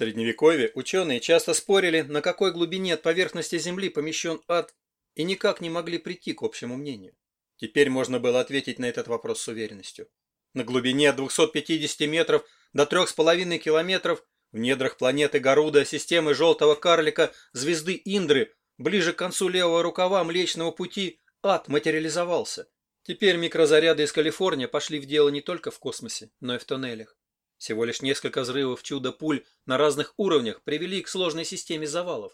Средневековье ученые часто спорили, на какой глубине от поверхности Земли помещен ад, и никак не могли прийти к общему мнению. Теперь можно было ответить на этот вопрос с уверенностью. На глубине от 250 метров до 3,5 километров в недрах планеты Гаруда, системы Желтого Карлика, звезды Индры, ближе к концу левого рукава Млечного Пути, ад материализовался. Теперь микрозаряды из Калифорнии пошли в дело не только в космосе, но и в тоннелях. Всего лишь несколько взрывов чудо-пуль на разных уровнях привели к сложной системе завалов.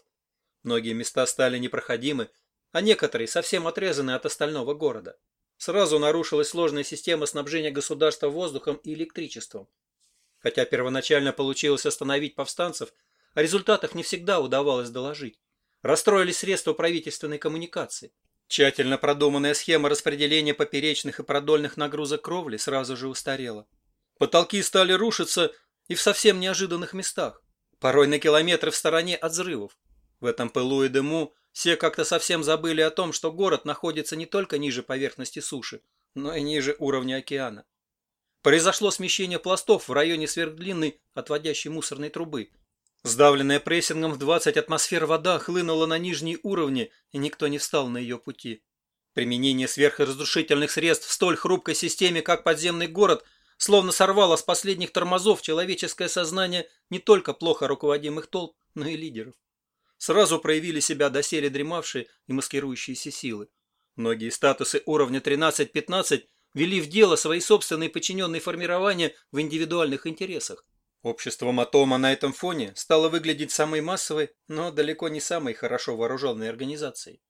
Многие места стали непроходимы, а некоторые совсем отрезаны от остального города. Сразу нарушилась сложная система снабжения государства воздухом и электричеством. Хотя первоначально получилось остановить повстанцев, о результатах не всегда удавалось доложить. Расстроились средства правительственной коммуникации. Тщательно продуманная схема распределения поперечных и продольных нагрузок кровли сразу же устарела. Потолки стали рушиться и в совсем неожиданных местах, порой на километры в стороне от взрывов. В этом пылу и дыму все как-то совсем забыли о том, что город находится не только ниже поверхности суши, но и ниже уровня океана. Произошло смещение пластов в районе сверхдлинной отводящей мусорной трубы. Сдавленная прессингом в 20 атмосфер вода хлынула на нижние уровни, и никто не встал на ее пути. Применение сверхразрушительных средств в столь хрупкой системе, как подземный город – словно сорвало с последних тормозов человеческое сознание не только плохо руководимых толп, но и лидеров. Сразу проявили себя доселе дремавшие и маскирующиеся силы. Многие статусы уровня 13-15 вели в дело свои собственные подчиненные формирования в индивидуальных интересах. Общество Матома на этом фоне стало выглядеть самой массовой, но далеко не самой хорошо вооруженной организацией.